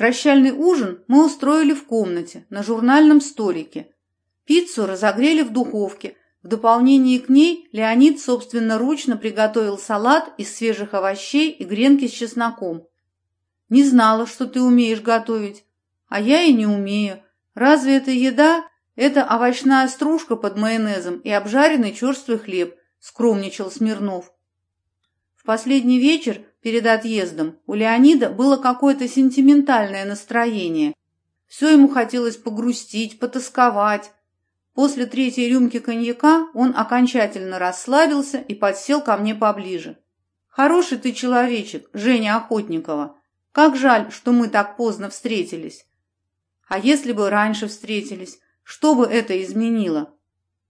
Прощальный ужин мы устроили в комнате, на журнальном столике. Пиццу разогрели в духовке. В дополнение к ней Леонид собственноручно приготовил салат из свежих овощей и гренки с чесноком. «Не знала, что ты умеешь готовить. А я и не умею. Разве это еда? Это овощная стружка под майонезом и обжаренный черствый хлеб», — скромничал Смирнов. Последний вечер перед отъездом у Леонида было какое-то сентиментальное настроение. Все ему хотелось погрустить, потасковать. После третьей рюмки коньяка он окончательно расслабился и подсел ко мне поближе. «Хороший ты человечек, Женя Охотникова. Как жаль, что мы так поздно встретились. А если бы раньше встретились, что бы это изменило?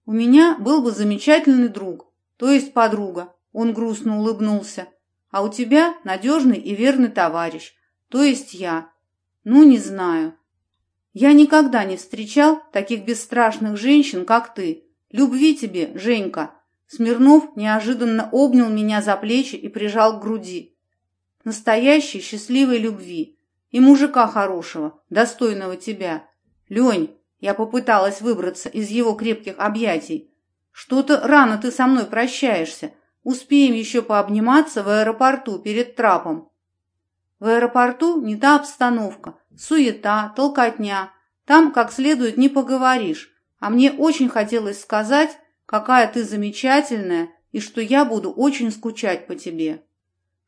У меня был бы замечательный друг, то есть подруга, он грустно улыбнулся. А у тебя надежный и верный товарищ, то есть я. Ну, не знаю. Я никогда не встречал таких бесстрашных женщин, как ты. Любви тебе, Женька. Смирнов неожиданно обнял меня за плечи и прижал к груди. Настоящей счастливой любви. И мужика хорошего, достойного тебя. Лень, я попыталась выбраться из его крепких объятий. Что-то рано ты со мной прощаешься. Успеем еще пообниматься в аэропорту перед трапом. В аэропорту не та обстановка, суета, толкотня. Там как следует не поговоришь. А мне очень хотелось сказать, какая ты замечательная и что я буду очень скучать по тебе.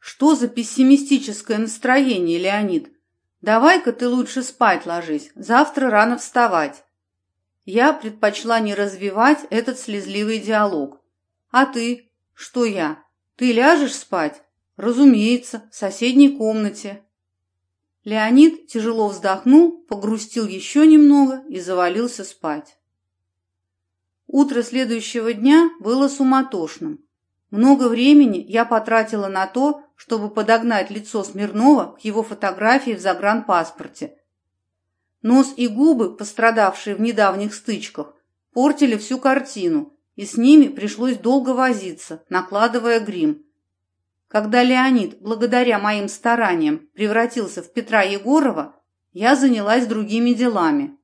Что за пессимистическое настроение, Леонид? Давай-ка ты лучше спать ложись, завтра рано вставать. Я предпочла не развивать этот слезливый диалог. А ты? Что я? Ты ляжешь спать? Разумеется, в соседней комнате. Леонид тяжело вздохнул, погрустил еще немного и завалился спать. Утро следующего дня было суматошным. Много времени я потратила на то, чтобы подогнать лицо Смирнова к его фотографии в загранпаспорте. Нос и губы, пострадавшие в недавних стычках, портили всю картину, и с ними пришлось долго возиться, накладывая грим. Когда Леонид, благодаря моим стараниям, превратился в Петра Егорова, я занялась другими делами.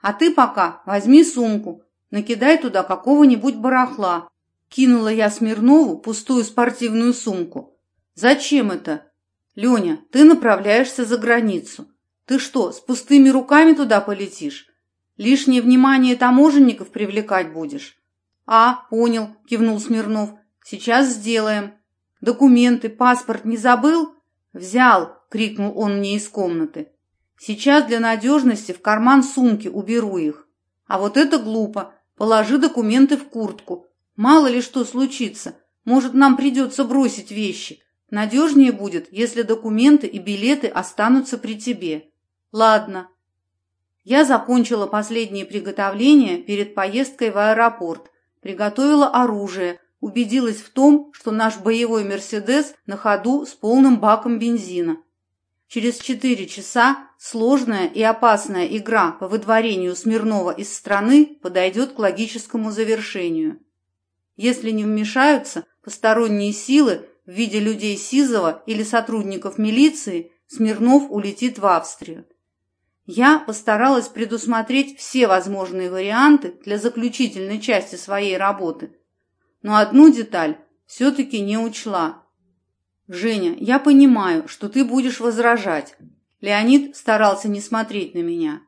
А ты пока возьми сумку, накидай туда какого-нибудь барахла. Кинула я Смирнову пустую спортивную сумку. Зачем это? Леня, ты направляешься за границу. Ты что, с пустыми руками туда полетишь? Лишнее внимание таможенников привлекать будешь? «А, понял», – кивнул Смирнов. «Сейчас сделаем. Документы, паспорт не забыл?» «Взял», – крикнул он мне из комнаты. «Сейчас для надежности в карман сумки уберу их. А вот это глупо. Положи документы в куртку. Мало ли что случится. Может, нам придется бросить вещи. Надежнее будет, если документы и билеты останутся при тебе. Ладно». Я закончила последние приготовления перед поездкой в аэропорт приготовила оружие, убедилась в том, что наш боевой «Мерседес» на ходу с полным баком бензина. Через четыре часа сложная и опасная игра по выдворению Смирнова из страны подойдет к логическому завершению. Если не вмешаются посторонние силы в виде людей Сизова или сотрудников милиции, Смирнов улетит в Австрию. Я постаралась предусмотреть все возможные варианты для заключительной части своей работы, но одну деталь все-таки не учла. «Женя, я понимаю, что ты будешь возражать». Леонид старался не смотреть на меня.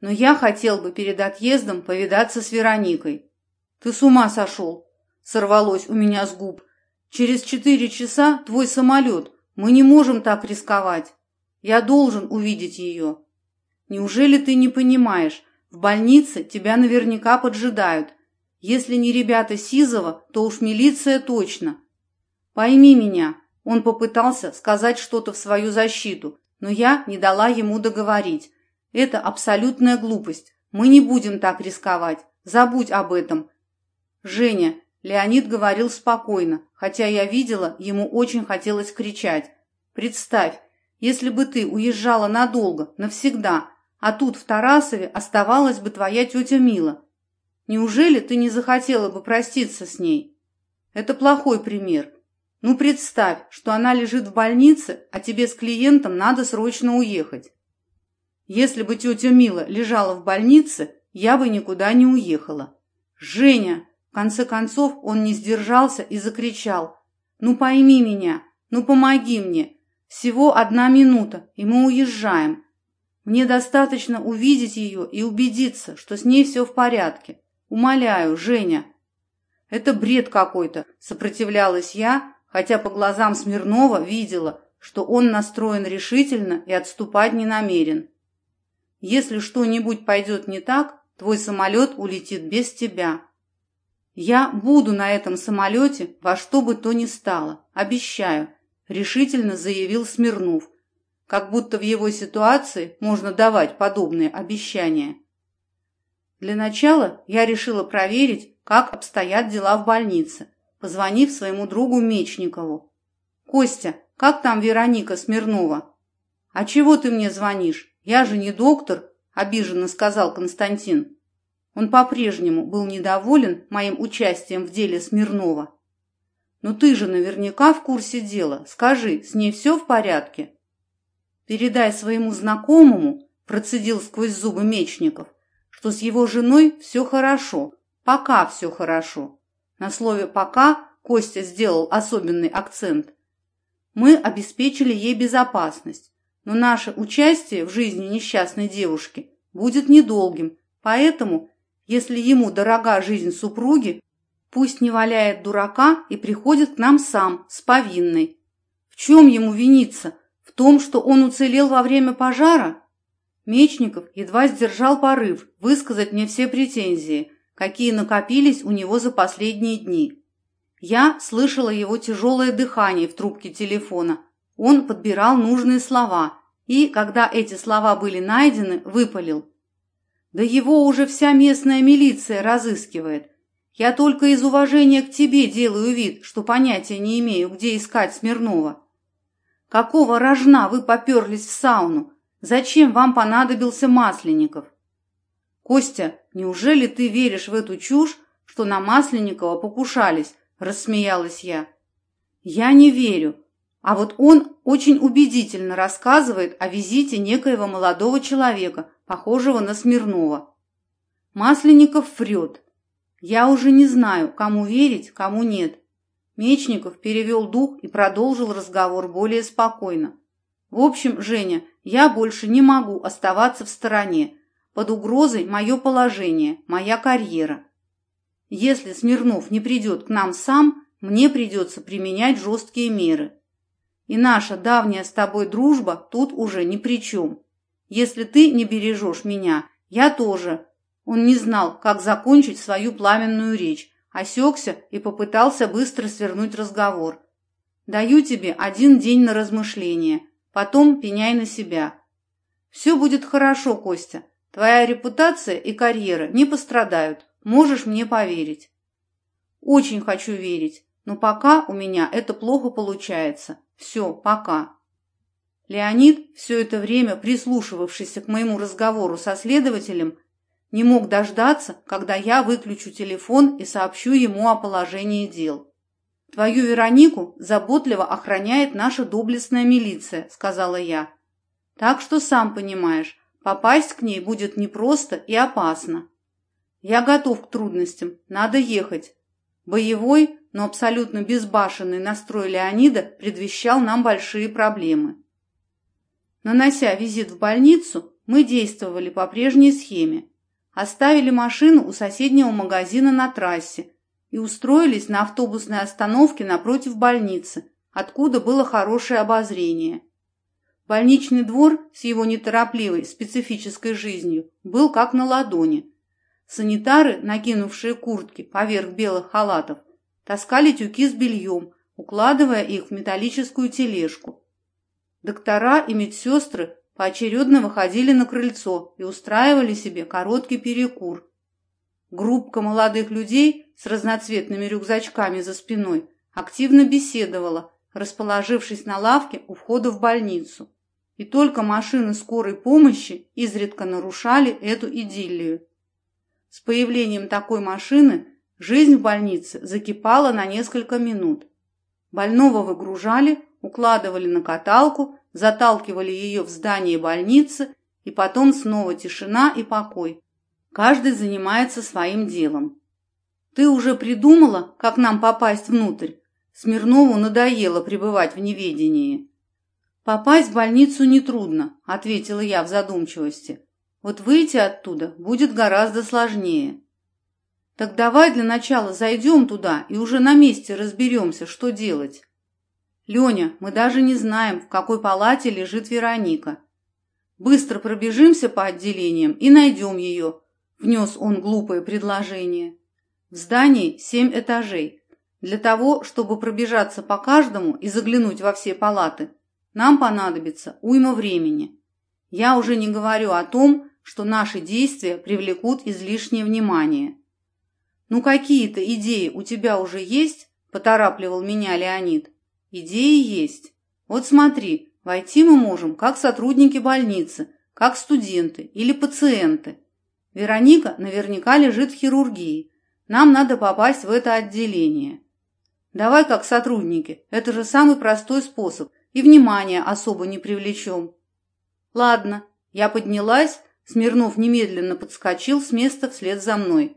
«Но я хотел бы перед отъездом повидаться с Вероникой». «Ты с ума сошел?» — сорвалось у меня с губ. «Через четыре часа твой самолет. Мы не можем так рисковать. Я должен увидеть ее». Неужели ты не понимаешь? В больнице тебя наверняка поджидают. Если не ребята Сизова, то уж милиция точно. Пойми меня. Он попытался сказать что-то в свою защиту, но я не дала ему договорить. Это абсолютная глупость. Мы не будем так рисковать. Забудь об этом. Женя, Леонид говорил спокойно, хотя я видела, ему очень хотелось кричать. Представь, если бы ты уезжала надолго, навсегда, а тут в Тарасове оставалась бы твоя тетя Мила. Неужели ты не захотела бы проститься с ней? Это плохой пример. Ну, представь, что она лежит в больнице, а тебе с клиентом надо срочно уехать. Если бы тетя Мила лежала в больнице, я бы никуда не уехала. Женя! В конце концов он не сдержался и закричал. Ну пойми меня, ну помоги мне. Всего одна минута, и мы уезжаем. Мне достаточно увидеть ее и убедиться, что с ней все в порядке. Умоляю, Женя. Это бред какой-то, сопротивлялась я, хотя по глазам Смирнова видела, что он настроен решительно и отступать не намерен. Если что-нибудь пойдет не так, твой самолет улетит без тебя. Я буду на этом самолете во что бы то ни стало, обещаю, решительно заявил Смирнов, как будто в его ситуации можно давать подобные обещания. Для начала я решила проверить, как обстоят дела в больнице, позвонив своему другу Мечникову. «Костя, как там Вероника Смирнова?» «А чего ты мне звонишь? Я же не доктор», – обиженно сказал Константин. Он по-прежнему был недоволен моим участием в деле Смирнова. «Но ты же наверняка в курсе дела. Скажи, с ней все в порядке?» «Передай своему знакомому», – процедил сквозь зубы Мечников, что с его женой все хорошо, пока все хорошо. На слове «пока» Костя сделал особенный акцент. Мы обеспечили ей безопасность, но наше участие в жизни несчастной девушки будет недолгим, поэтому, если ему дорога жизнь супруги, пусть не валяет дурака и приходит к нам сам, с повинной. В чем ему виниться – том, что он уцелел во время пожара? Мечников едва сдержал порыв высказать мне все претензии, какие накопились у него за последние дни. Я слышала его тяжелое дыхание в трубке телефона. Он подбирал нужные слова и, когда эти слова были найдены, выпалил. «Да его уже вся местная милиция разыскивает. Я только из уважения к тебе делаю вид, что понятия не имею, где искать Смирнова». Какого рожна вы поперлись в сауну? Зачем вам понадобился Масленников? Костя, неужели ты веришь в эту чушь, что на Масленникова покушались? Рассмеялась я. Я не верю. А вот он очень убедительно рассказывает о визите некоего молодого человека, похожего на Смирнова. Масленников врет. Я уже не знаю, кому верить, кому нет. Мечников перевел дух и продолжил разговор более спокойно. «В общем, Женя, я больше не могу оставаться в стороне. Под угрозой мое положение, моя карьера. Если Смирнов не придет к нам сам, мне придется применять жесткие меры. И наша давняя с тобой дружба тут уже ни при чем. Если ты не бережешь меня, я тоже». Он не знал, как закончить свою пламенную речь, осекся и попытался быстро свернуть разговор. «Даю тебе один день на размышление, потом пеняй на себя». «Все будет хорошо, Костя. Твоя репутация и карьера не пострадают, можешь мне поверить». «Очень хочу верить, но пока у меня это плохо получается. Все, пока». Леонид, все это время прислушивавшийся к моему разговору со следователем, не мог дождаться, когда я выключу телефон и сообщу ему о положении дел. «Твою Веронику заботливо охраняет наша доблестная милиция», — сказала я. «Так что, сам понимаешь, попасть к ней будет непросто и опасно. Я готов к трудностям, надо ехать». Боевой, но абсолютно безбашенный настрой Леонида предвещал нам большие проблемы. Нанося визит в больницу, мы действовали по прежней схеме. Оставили машину у соседнего магазина на трассе и устроились на автобусной остановке напротив больницы, откуда было хорошее обозрение. Больничный двор с его неторопливой, специфической жизнью был как на ладони. Санитары, накинувшие куртки поверх белых халатов, таскали тюки с бельем, укладывая их в металлическую тележку. Доктора и медсестры поочередно выходили на крыльцо и устраивали себе короткий перекур. Группка молодых людей с разноцветными рюкзачками за спиной активно беседовала, расположившись на лавке у входа в больницу. И только машины скорой помощи изредка нарушали эту идиллию. С появлением такой машины жизнь в больнице закипала на несколько минут. Больного выгружали, укладывали на каталку заталкивали ее в здание больницы и потом снова тишина и покой. Каждый занимается своим делом. «Ты уже придумала, как нам попасть внутрь?» Смирнову надоело пребывать в неведении. «Попасть в больницу нетрудно», — ответила я в задумчивости. «Вот выйти оттуда будет гораздо сложнее». «Так давай для начала зайдем туда и уже на месте разберемся, что делать». «Леня, мы даже не знаем, в какой палате лежит Вероника. Быстро пробежимся по отделениям и найдем ее», — внес он глупое предложение. «В здании семь этажей. Для того, чтобы пробежаться по каждому и заглянуть во все палаты, нам понадобится уйма времени. Я уже не говорю о том, что наши действия привлекут излишнее внимание». «Ну какие-то идеи у тебя уже есть?» – поторапливал меня Леонид. «Идеи есть. Вот смотри, войти мы можем как сотрудники больницы, как студенты или пациенты. Вероника наверняка лежит в хирургии. Нам надо попасть в это отделение. Давай как сотрудники, это же самый простой способ, и внимания особо не привлечем». «Ладно». Я поднялась, Смирнов немедленно подскочил с места вслед за мной.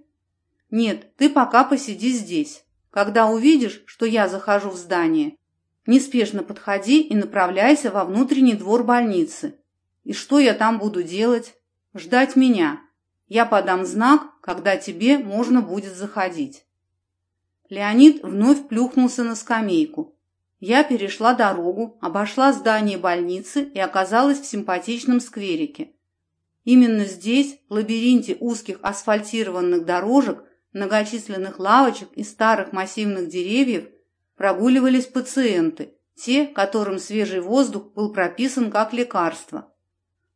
«Нет, ты пока посиди здесь. Когда увидишь, что я захожу в здание, неспешно подходи и направляйся во внутренний двор больницы. И что я там буду делать? Ждать меня. Я подам знак, когда тебе можно будет заходить». Леонид вновь плюхнулся на скамейку. Я перешла дорогу, обошла здание больницы и оказалась в симпатичном скверике. Именно здесь, в лабиринте узких асфальтированных дорожек, многочисленных лавочек и старых массивных деревьев прогуливались пациенты, те, которым свежий воздух был прописан как лекарство.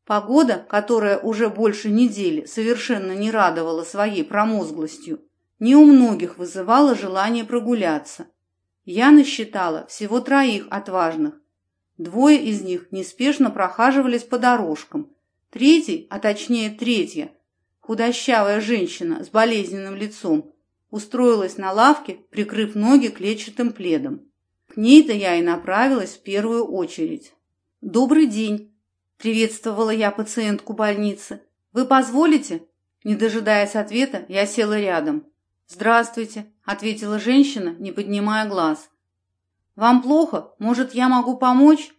Погода, которая уже больше недели совершенно не радовала своей промозглостью, не у многих вызывала желание прогуляться. Я насчитала всего троих отважных. Двое из них неспешно прохаживались по дорожкам. Третий, а точнее третья, Худощавая женщина с болезненным лицом устроилась на лавке, прикрыв ноги клетчатым пледом. К ней-то я и направилась в первую очередь. «Добрый день!» – приветствовала я пациентку больницы. «Вы позволите?» Не дожидаясь ответа, я села рядом. «Здравствуйте», – ответила женщина, не поднимая глаз. «Вам плохо? Может, я могу помочь?»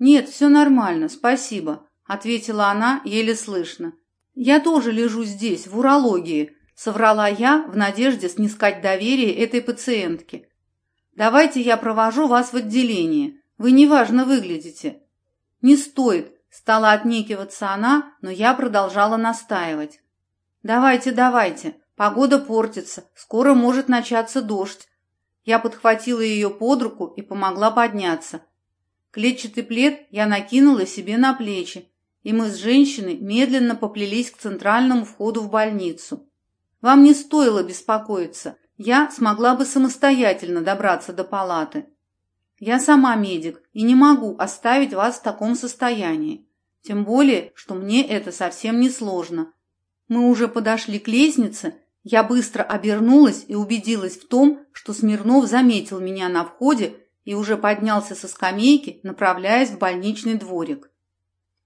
«Нет, все нормально, спасибо», – ответила она еле слышно. «Я тоже лежу здесь, в урологии», – соврала я в надежде снискать доверие этой пациентке. «Давайте я провожу вас в отделение. Вы неважно выглядите». «Не стоит», – стала отнекиваться она, но я продолжала настаивать. «Давайте, давайте, погода портится, скоро может начаться дождь». Я подхватила ее под руку и помогла подняться. Клетчатый плед я накинула себе на плечи, и мы с женщиной медленно поплелись к центральному входу в больницу. Вам не стоило беспокоиться, я смогла бы самостоятельно добраться до палаты. Я сама медик и не могу оставить вас в таком состоянии. Тем более, что мне это совсем не сложно. Мы уже подошли к лестнице, я быстро обернулась и убедилась в том, что Смирнов заметил меня на входе и уже поднялся со скамейки, направляясь в больничный дворик.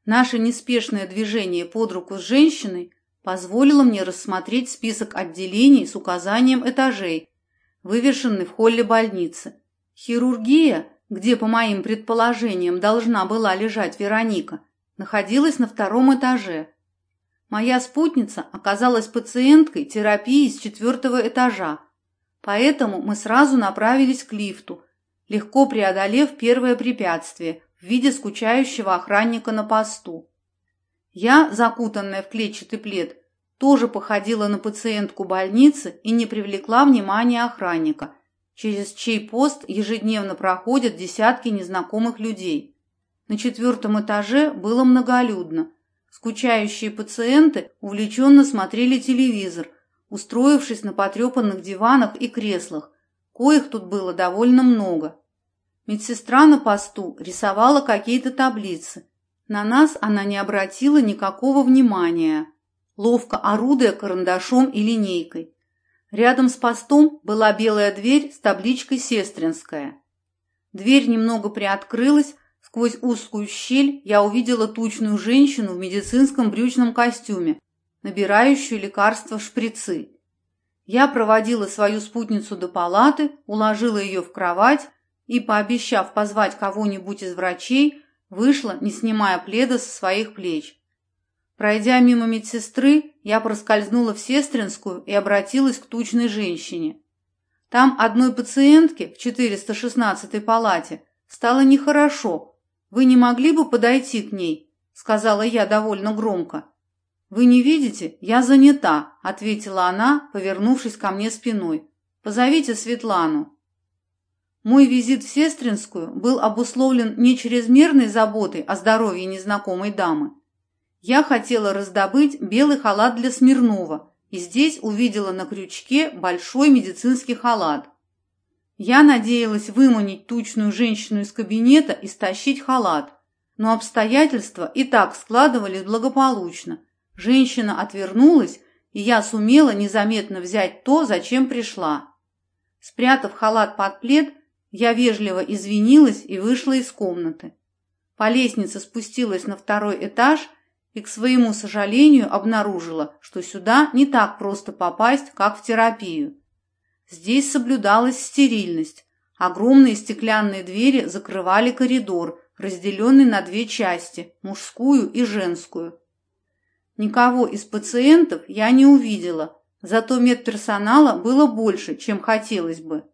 Наше неспешное движение под руку с женщиной позволило мне рассмотреть список отделений с указанием этажей, вывешенный в холле больницы. Хирургия, где, по моим предположениям, должна была лежать Вероника, находилась на втором этаже. Моя спутница оказалась пациенткой терапии с четвертого этажа, поэтому мы сразу направились к лифту, легко преодолев первое препятствие – в виде скучающего охранника на посту. Я, закутанная в клетчатый плед, тоже походила на пациентку больницы и не привлекла внимания охранника, через чей пост ежедневно проходят десятки незнакомых людей. На четвертом этаже было многолюдно. Скучающие пациенты увлеченно смотрели телевизор, устроившись на потрепанных диванах и креслах, коих тут было довольно много. Медсестра на посту рисовала какие-то таблицы. На нас она не обратила никакого внимания, ловко орудуя карандашом и линейкой. Рядом с постом была белая дверь с табличкой «Сестринская». Дверь немного приоткрылась, Сквозь узкую щель я увидела тучную женщину в медицинском брючном костюме, набирающую лекарства в шприцы. Я проводила свою спутницу до палаты, уложила ее в кровать и, пообещав позвать кого-нибудь из врачей, вышла, не снимая пледа со своих плеч. Пройдя мимо медсестры, я проскользнула в сестринскую и обратилась к тучной женщине. Там одной пациентке в 416-й палате стало нехорошо. Вы не могли бы подойти к ней? сказала я довольно громко. Вы не видите? Я занята, ответила она, повернувшись ко мне спиной. Позовите Светлану. Мой визит в Сестринскую был обусловлен не чрезмерной заботой о здоровье незнакомой дамы. Я хотела раздобыть белый халат для Смирнова и здесь увидела на крючке большой медицинский халат. Я надеялась выманить тучную женщину из кабинета и стащить халат, но обстоятельства и так складывались благополучно. Женщина отвернулась, и я сумела незаметно взять то, зачем пришла. Спрятав халат под плед, я вежливо извинилась и вышла из комнаты. По лестнице спустилась на второй этаж и, к своему сожалению, обнаружила, что сюда не так просто попасть, как в терапию. Здесь соблюдалась стерильность. Огромные стеклянные двери закрывали коридор, разделенный на две части – мужскую и женскую. Никого из пациентов я не увидела, зато медперсонала было больше, чем хотелось бы.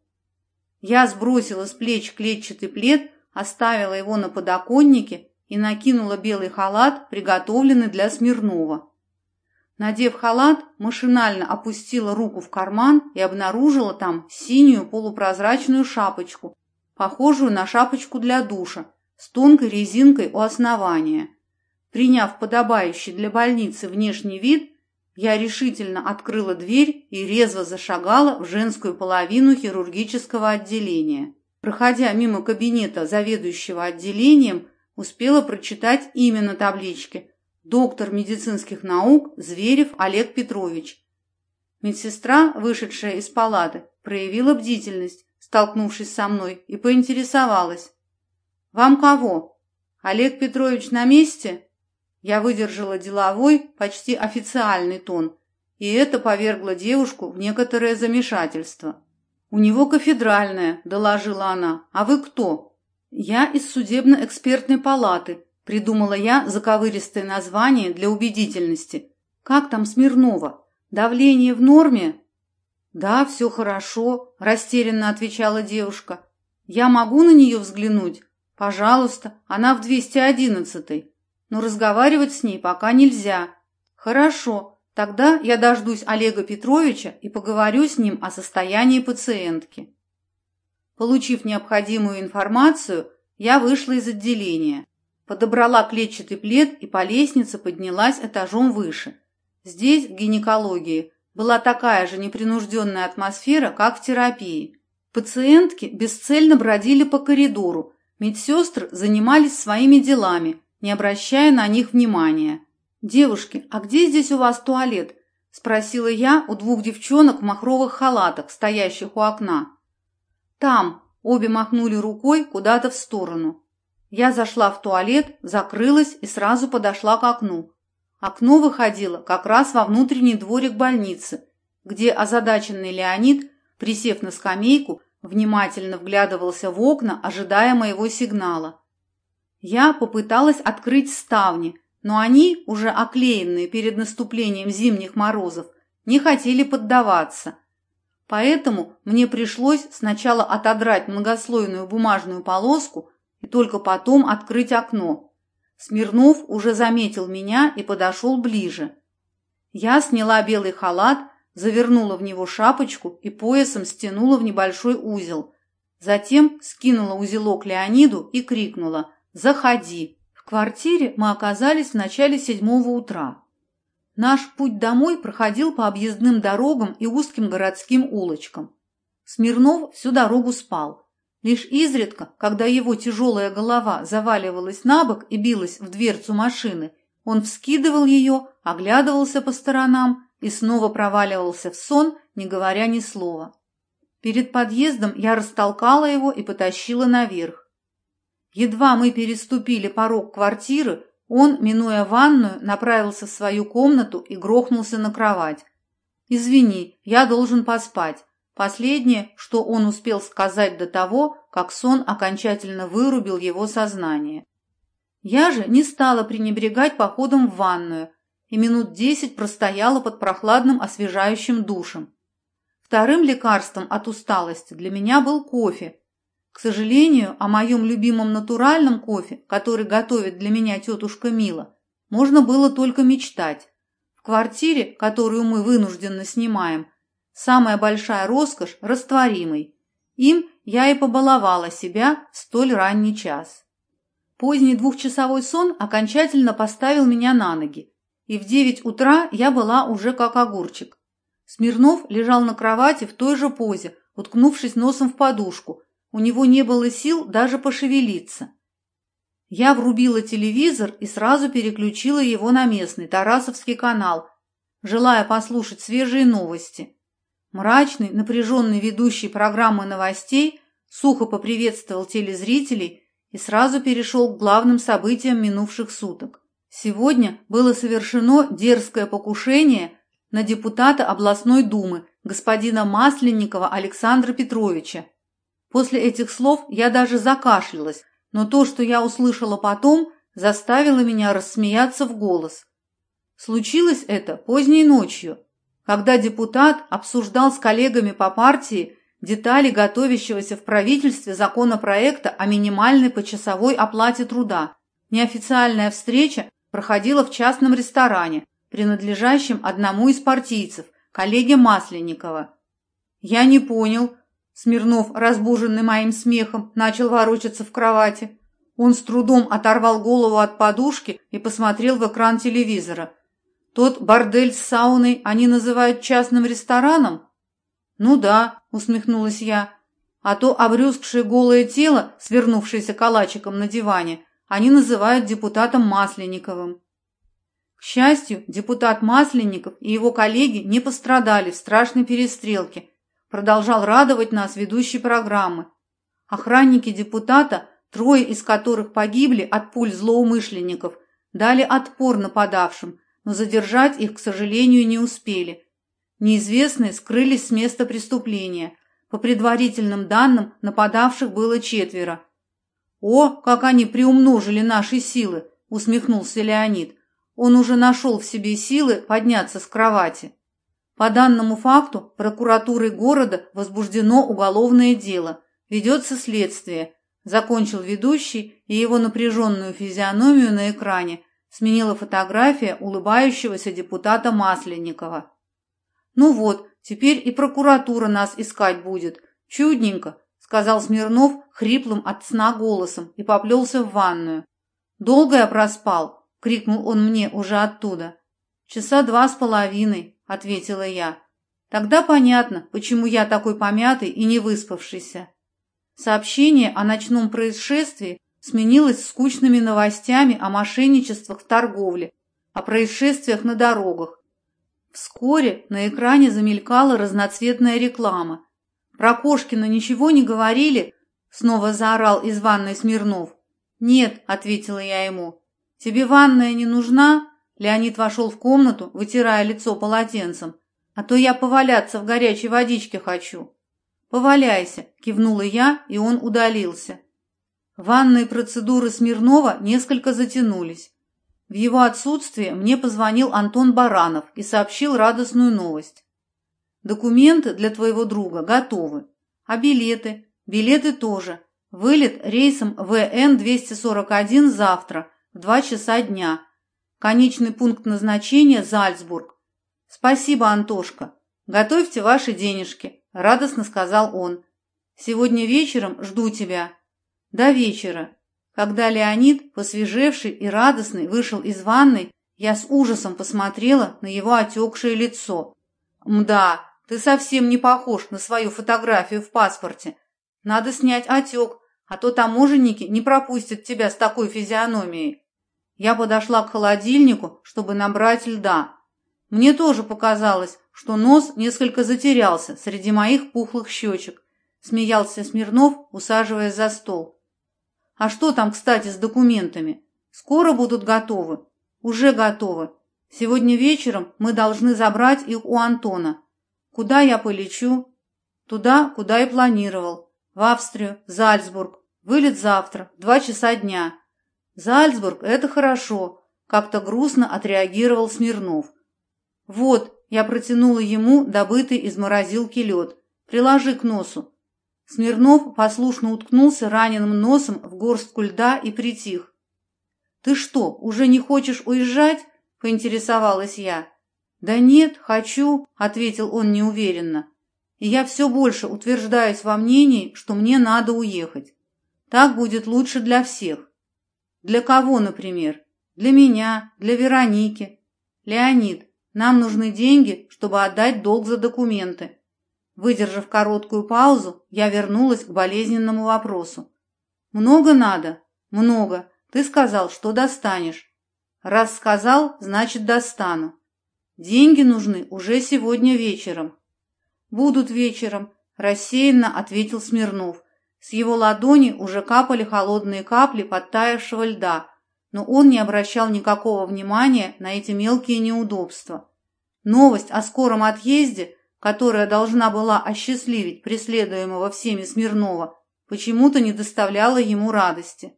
Я сбросила с плеч клетчатый плед, оставила его на подоконнике и накинула белый халат, приготовленный для Смирнова. Надев халат, машинально опустила руку в карман и обнаружила там синюю полупрозрачную шапочку, похожую на шапочку для душа, с тонкой резинкой у основания. Приняв подобающий для больницы внешний вид, я решительно открыла дверь и резво зашагала в женскую половину хирургического отделения. Проходя мимо кабинета заведующего отделением, успела прочитать имя на табличке доктор медицинских наук Зверев Олег Петрович. Медсестра, вышедшая из палаты, проявила бдительность, столкнувшись со мной, и поинтересовалась. «Вам кого? Олег Петрович на месте?» Я выдержала деловой, почти официальный тон, и это повергло девушку в некоторое замешательство. «У него кафедральная», – доложила она. «А вы кто?» «Я из судебно-экспертной палаты», Придумала я заковыристое название для убедительности. Как там Смирнова? Давление в норме? Да, все хорошо, растерянно отвечала девушка. Я могу на нее взглянуть? Пожалуйста, она в 211-й. Но разговаривать с ней пока нельзя. Хорошо, тогда я дождусь Олега Петровича и поговорю с ним о состоянии пациентки. Получив необходимую информацию, я вышла из отделения подобрала клетчатый плед и по лестнице поднялась этажом выше. Здесь, в гинекологии, была такая же непринужденная атмосфера, как в терапии. Пациентки бесцельно бродили по коридору, медсестры занимались своими делами, не обращая на них внимания. «Девушки, а где здесь у вас туалет?» – спросила я у двух девчонок в махровых халатах, стоящих у окна. «Там», – обе махнули рукой куда-то в сторону. Я зашла в туалет, закрылась и сразу подошла к окну. Окно выходило как раз во внутренний дворик больницы, где озадаченный Леонид, присев на скамейку, внимательно вглядывался в окна, ожидая моего сигнала. Я попыталась открыть ставни, но они, уже оклеенные перед наступлением зимних морозов, не хотели поддаваться. Поэтому мне пришлось сначала отодрать многослойную бумажную полоску, и только потом открыть окно. Смирнов уже заметил меня и подошел ближе. Я сняла белый халат, завернула в него шапочку и поясом стянула в небольшой узел. Затем скинула узелок Леониду и крикнула «Заходи!». В квартире мы оказались в начале седьмого утра. Наш путь домой проходил по объездным дорогам и узким городским улочкам. Смирнов всю дорогу спал. Лишь изредка, когда его тяжелая голова заваливалась на бок и билась в дверцу машины, он вскидывал ее, оглядывался по сторонам и снова проваливался в сон, не говоря ни слова. Перед подъездом я растолкала его и потащила наверх. Едва мы переступили порог квартиры, он, минуя ванную, направился в свою комнату и грохнулся на кровать. «Извини, я должен поспать». Последнее, что он успел сказать до того, как сон окончательно вырубил его сознание. Я же не стала пренебрегать походом в ванную и минут десять простояла под прохладным освежающим душем. Вторым лекарством от усталости для меня был кофе, к сожалению, о моем любимом натуральном кофе, который готовит для меня тетушка Мила, можно было только мечтать. В квартире, которую мы вынужденно снимаем, самая большая роскошь – растворимый. Им я и побаловала себя в столь ранний час. Поздний двухчасовой сон окончательно поставил меня на ноги, и в девять утра я была уже как огурчик. Смирнов лежал на кровати в той же позе, уткнувшись носом в подушку – у него не было сил даже пошевелиться. Я врубила телевизор и сразу переключила его на местный Тарасовский канал, желая послушать свежие новости. Мрачный, напряженный ведущий программы новостей сухо поприветствовал телезрителей и сразу перешел к главным событиям минувших суток. Сегодня было совершено дерзкое покушение на депутата областной думы господина Масленникова Александра Петровича, После этих слов я даже закашлялась, но то, что я услышала потом, заставило меня рассмеяться в голос. Случилось это поздней ночью, когда депутат обсуждал с коллегами по партии детали готовящегося в правительстве законопроекта о минимальной почасовой оплате труда. Неофициальная встреча проходила в частном ресторане, принадлежащем одному из партийцев, коллеге Масленникова. Я не понял, Смирнов, разбуженный моим смехом, начал ворочаться в кровати. Он с трудом оторвал голову от подушки и посмотрел в экран телевизора. Тот бордель с сауной они называют частным рестораном? Ну да, усмехнулась я. А то обрюзгшее голое тело, свернувшееся калачиком на диване, они называют депутатом Масленниковым. К счастью, депутат Масленников и его коллеги не пострадали в страшной перестрелке, продолжал радовать нас ведущий программы. Охранники депутата, трое из которых погибли от пуль злоумышленников, дали отпор нападавшим, но задержать их, к сожалению, не успели. Неизвестные скрылись с места преступления. По предварительным данным, нападавших было четверо. «О, как они приумножили наши силы!» – усмехнулся Леонид. Он уже нашел в себе силы подняться с кровати. По данному факту прокуратурой города возбуждено уголовное дело, ведется следствие, закончил ведущий, и его напряженную физиономию на экране сменила фотография улыбающегося депутата Масленникова. «Ну вот, теперь и прокуратура нас искать будет. Чудненько», — сказал Смирнов хриплым от сна голосом и поплелся в ванную. «Долго я проспал?» — крикнул он мне уже оттуда. «Часа два с половиной», ответила я. Тогда понятно, почему я такой помятый и не выспавшийся. Сообщение о ночном происшествии сменилось скучными новостями о мошенничествах в торговле, о происшествиях на дорогах. Вскоре на экране замелькала разноцветная реклама. Про Кошкина ничего не говорили? Снова заорал из ванной Смирнов. Нет, ответила я ему. Тебе ванная не нужна? Леонид вошел в комнату, вытирая лицо полотенцем. «А то я поваляться в горячей водичке хочу». «Поваляйся», – кивнула я, и он удалился. Ванные процедуры Смирнова несколько затянулись. В его отсутствие мне позвонил Антон Баранов и сообщил радостную новость. «Документы для твоего друга готовы. А билеты? Билеты тоже. Вылет рейсом ВН-241 завтра в два часа дня. Конечный пункт назначения – Зальцбург. Спасибо, Антошка. Готовьте ваши денежки, радостно сказал он. Сегодня вечером жду тебя. До вечера. Когда Леонид, посвежевший и радостный, вышел из ванной, я с ужасом посмотрела на его отекшее лицо. Мда, ты совсем не похож на свою фотографию в паспорте. Надо снять отек, а то таможенники не пропустят тебя с такой физиономией. Я подошла к холодильнику, чтобы набрать льда. Мне тоже показалось, что нос несколько затерялся среди моих пухлых щечек. Смеялся Смирнов, усаживаясь за стол. А что там, кстати, с документами? Скоро будут готовы? Уже готовы. Сегодня вечером мы должны забрать их у Антона. Куда я полечу? Туда, куда и планировал. В Австрию, Зальцбург. Вылет завтра, два часа дня. Зальцбург – это хорошо, как-то грустно отреагировал Смирнов. Вот, я протянула ему добытый из морозилки лед. Приложи к носу. Смирнов послушно уткнулся раненым носом в горстку льда и притих. «Ты что, уже не хочешь уезжать?» – поинтересовалась я. «Да нет, хочу», – ответил он неуверенно. «И я все больше утверждаюсь во мнении, что мне надо уехать. Так будет лучше для всех. Для кого, например? Для меня, для Вероники. Леонид, нам нужны деньги, чтобы отдать долг за документы. Выдержав короткую паузу, я вернулась к болезненному вопросу. «Много надо?» «Много. Ты сказал, что достанешь». «Раз сказал, значит достану. Деньги нужны уже сегодня вечером». «Будут вечером», – рассеянно ответил Смирнов. С его ладони уже капали холодные капли подтаявшего льда, но он не обращал никакого внимания на эти мелкие неудобства. Новость о скором отъезде – которая должна была осчастливить преследуемого всеми Смирнова, почему-то не доставляла ему радости.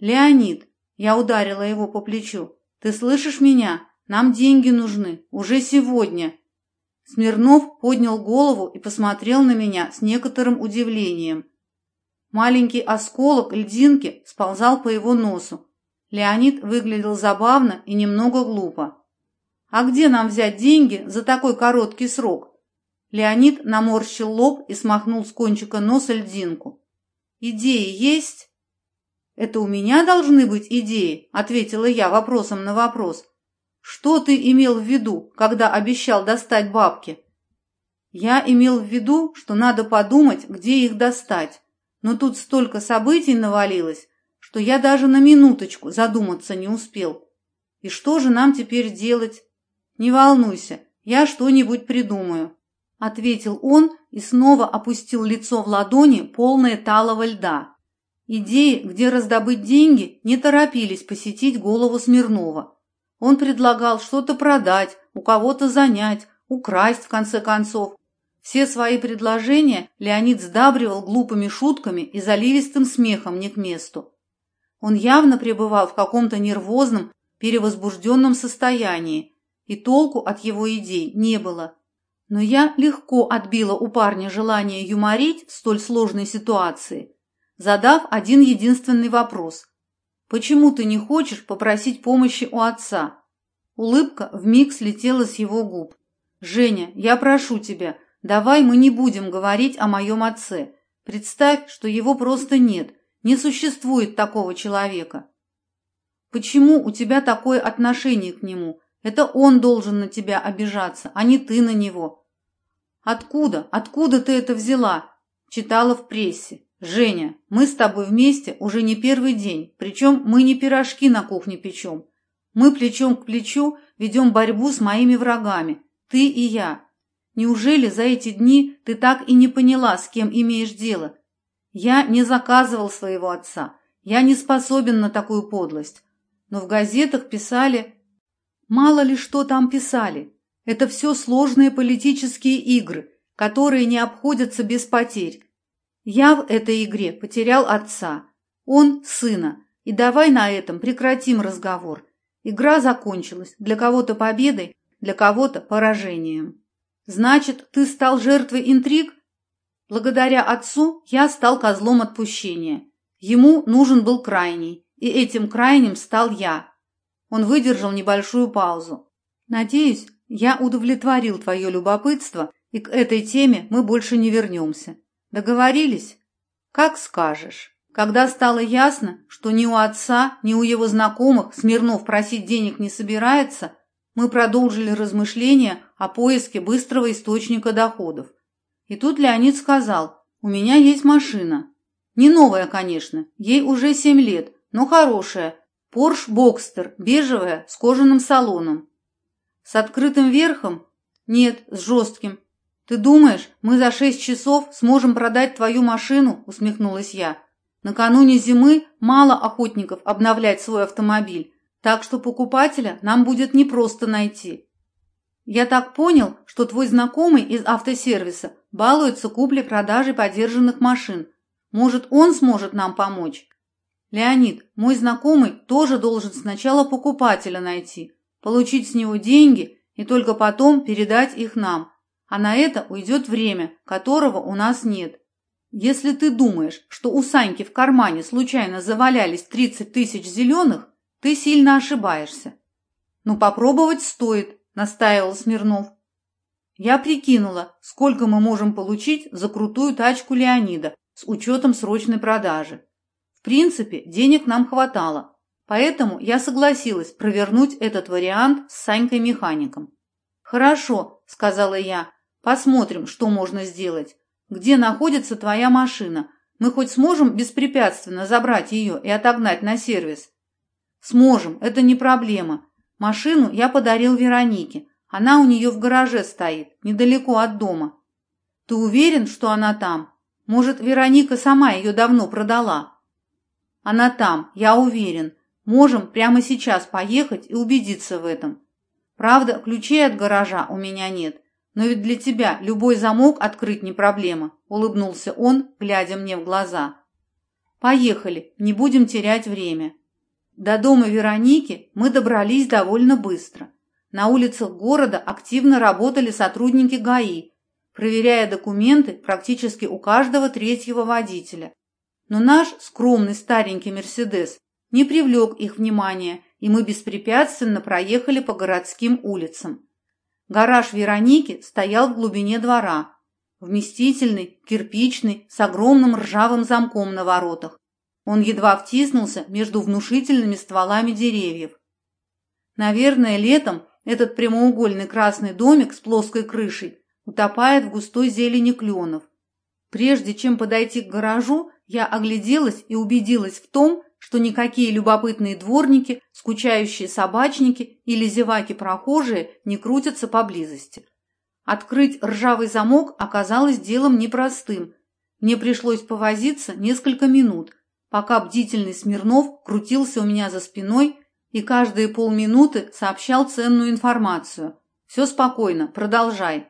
«Леонид!» – я ударила его по плечу. «Ты слышишь меня? Нам деньги нужны. Уже сегодня!» Смирнов поднял голову и посмотрел на меня с некоторым удивлением. Маленький осколок льдинки сползал по его носу. Леонид выглядел забавно и немного глупо. А где нам взять деньги за такой короткий срок? Леонид наморщил лоб и смахнул с кончика носа льдинку. Идеи есть? Это у меня должны быть идеи, ответила я вопросом на вопрос. Что ты имел в виду, когда обещал достать бабки? Я имел в виду, что надо подумать, где их достать. Но тут столько событий навалилось, что я даже на минуточку задуматься не успел. И что же нам теперь делать? «Не волнуйся, я что-нибудь придумаю», — ответил он и снова опустил лицо в ладони, полное талого льда. Идеи, где раздобыть деньги, не торопились посетить голову Смирнова. Он предлагал что-то продать, у кого-то занять, украсть, в конце концов. Все свои предложения Леонид сдабривал глупыми шутками и заливистым смехом не к месту. Он явно пребывал в каком-то нервозном, перевозбужденном состоянии, и толку от его идей не было. Но я легко отбила у парня желание юморить в столь сложной ситуации, задав один единственный вопрос. «Почему ты не хочешь попросить помощи у отца?» Улыбка вмиг слетела с его губ. «Женя, я прошу тебя, давай мы не будем говорить о моем отце. Представь, что его просто нет, не существует такого человека». «Почему у тебя такое отношение к нему?» Это он должен на тебя обижаться, а не ты на него. Откуда? Откуда ты это взяла? Читала в прессе. Женя, мы с тобой вместе уже не первый день, причем мы не пирожки на кухне печем. Мы плечом к плечу ведем борьбу с моими врагами, ты и я. Неужели за эти дни ты так и не поняла, с кем имеешь дело? Я не заказывал своего отца, я не способен на такую подлость. Но в газетах писали, Мало ли что там писали. Это все сложные политические игры, которые не обходятся без потерь. Я в этой игре потерял отца, он – сына. И давай на этом прекратим разговор. Игра закончилась, для кого-то победой, для кого-то поражением. Значит, ты стал жертвой интриг? Благодаря отцу я стал козлом отпущения. Ему нужен был крайний, и этим крайним стал я. Он выдержал небольшую паузу. «Надеюсь, я удовлетворил твое любопытство, и к этой теме мы больше не вернемся. Договорились? Как скажешь». Когда стало ясно, что ни у отца, ни у его знакомых Смирнов просить денег не собирается, мы продолжили размышления о поиске быстрого источника доходов. И тут Леонид сказал, «У меня есть машина. Не новая, конечно, ей уже семь лет, но хорошая, Порш Бокстер, бежевая, с кожаным салоном. С открытым верхом? Нет, с жестким. Ты думаешь, мы за шесть часов сможем продать твою машину? Усмехнулась я. Накануне зимы мало охотников обновлять свой автомобиль, так что покупателя нам будет непросто найти. Я так понял, что твой знакомый из автосервиса балуется куплей-продажей подержанных машин. Может, он сможет нам помочь? Леонид, мой знакомый тоже должен сначала покупателя найти, получить с него деньги и только потом передать их нам. А на это уйдет время, которого у нас нет. Если ты думаешь, что у Саньки в кармане случайно завалялись 30 тысяч зеленых, ты сильно ошибаешься. Ну, попробовать стоит, настаивал Смирнов. Я прикинула, сколько мы можем получить за крутую тачку Леонида с учетом срочной продажи. В принципе, денег нам хватало, поэтому я согласилась провернуть этот вариант с Санькой-механиком. «Хорошо», — сказала я, — «посмотрим, что можно сделать. Где находится твоя машина? Мы хоть сможем беспрепятственно забрать ее и отогнать на сервис?» «Сможем, это не проблема. Машину я подарил Веронике. Она у нее в гараже стоит, недалеко от дома. Ты уверен, что она там? Может, Вероника сама ее давно продала?» Она там, я уверен. Можем прямо сейчас поехать и убедиться в этом. Правда, ключей от гаража у меня нет. Но ведь для тебя любой замок открыть не проблема, улыбнулся он, глядя мне в глаза. Поехали, не будем терять время. До дома Вероники мы добрались довольно быстро. На улицах города активно работали сотрудники ГАИ, проверяя документы практически у каждого третьего водителя. Но наш скромный старенький «Мерседес» не привлек их внимания, и мы беспрепятственно проехали по городским улицам. Гараж Вероники стоял в глубине двора, вместительный, кирпичный, с огромным ржавым замком на воротах. Он едва втиснулся между внушительными стволами деревьев. Наверное, летом этот прямоугольный красный домик с плоской крышей утопает в густой зелени кленов. Прежде чем подойти к гаражу, я огляделась и убедилась в том, что никакие любопытные дворники, скучающие собачники или зеваки-прохожие не крутятся поблизости. Открыть ржавый замок оказалось делом непростым. Мне пришлось повозиться несколько минут, пока бдительный Смирнов крутился у меня за спиной и каждые полминуты сообщал ценную информацию. «Все спокойно, продолжай».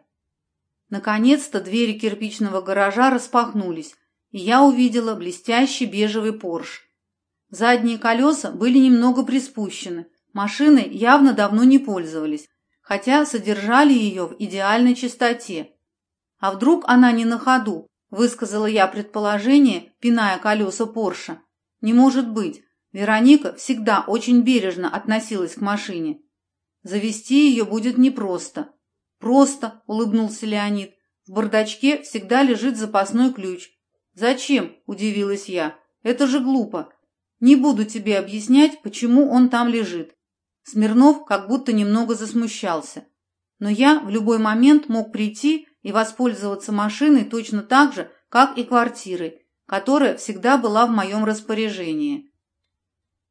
Наконец-то двери кирпичного гаража распахнулись, и я увидела блестящий бежевый Порш. Задние колеса были немного приспущены, машины явно давно не пользовались, хотя содержали ее в идеальной чистоте. А вдруг она не на ходу, высказала я предположение, пиная колеса Порша. Не может быть, Вероника всегда очень бережно относилась к машине. Завести ее будет непросто. Просто, улыбнулся Леонид, в бардачке всегда лежит запасной ключ, «Зачем?» – удивилась я. «Это же глупо. Не буду тебе объяснять, почему он там лежит». Смирнов как будто немного засмущался. Но я в любой момент мог прийти и воспользоваться машиной точно так же, как и квартирой, которая всегда была в моем распоряжении.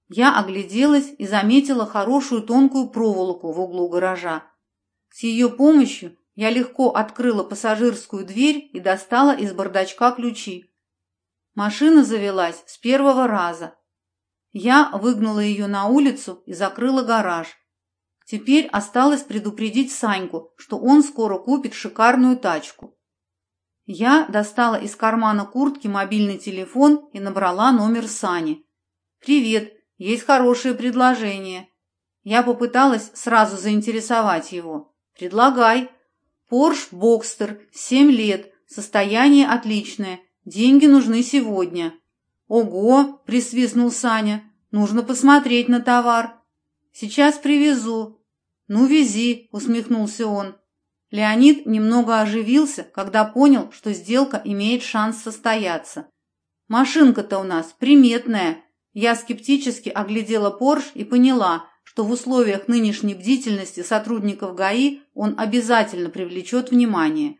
Я огляделась и заметила хорошую тонкую проволоку в углу гаража. С ее помощью я легко открыла пассажирскую дверь и достала из бардачка ключи. Машина завелась с первого раза. Я выгнала ее на улицу и закрыла гараж. Теперь осталось предупредить Саньку, что он скоро купит шикарную тачку. Я достала из кармана куртки мобильный телефон и набрала номер Сани. «Привет, есть хорошее предложение». Я попыталась сразу заинтересовать его. «Предлагай». «Порш Бокстер, семь лет, состояние отличное, Деньги нужны сегодня. Ого, присвистнул Саня. Нужно посмотреть на товар. Сейчас привезу. Ну, вези, усмехнулся он. Леонид немного оживился, когда понял, что сделка имеет шанс состояться. Машинка-то у нас приметная. Я скептически оглядела Порш и поняла, что в условиях нынешней бдительности сотрудников ГАИ он обязательно привлечет внимание.